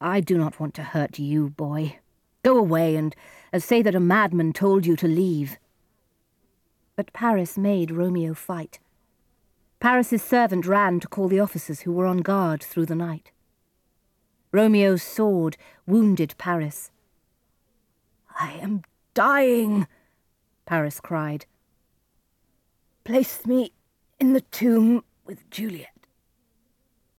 I do not want to hurt you, boy. Go away and say that a madman told you to leave. But Paris made Romeo fight. Paris's servant ran to call the officers who were on guard through the night. Romeo's sword wounded Paris. I am dying, Paris cried. Place me in the tomb with Juliet.